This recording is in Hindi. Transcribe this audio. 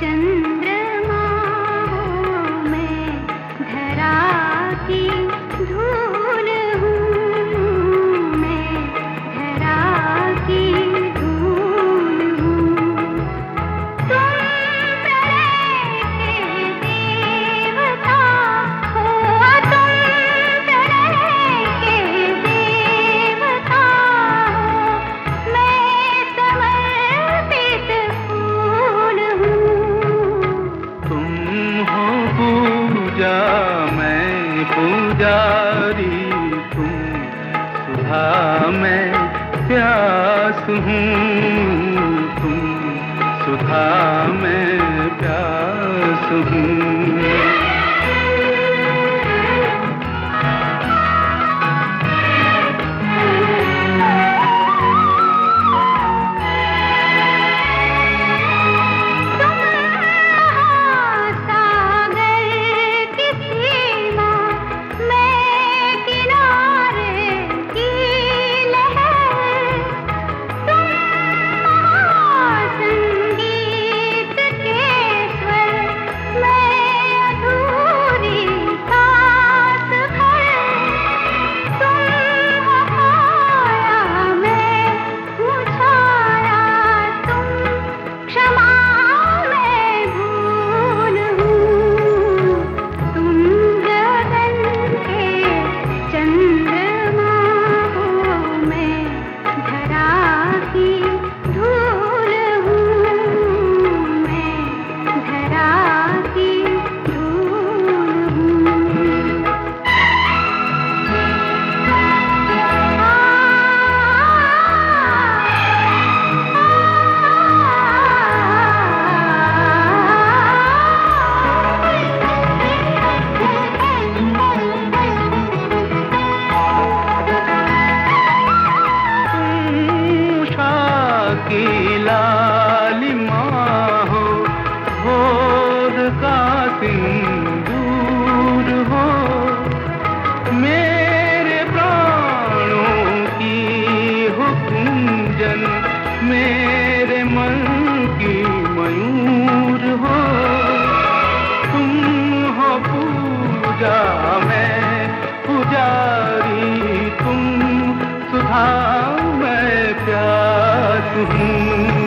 चंद्र पुजारी तुम। सुधा मैं प्यास हूँ तुम। सुधा मैं प्यास हूँ। मेरे मन की मयूर हो। तुम हो पूजा, मैं पुजारी। तुम सुधा मैं प्यास हूँ।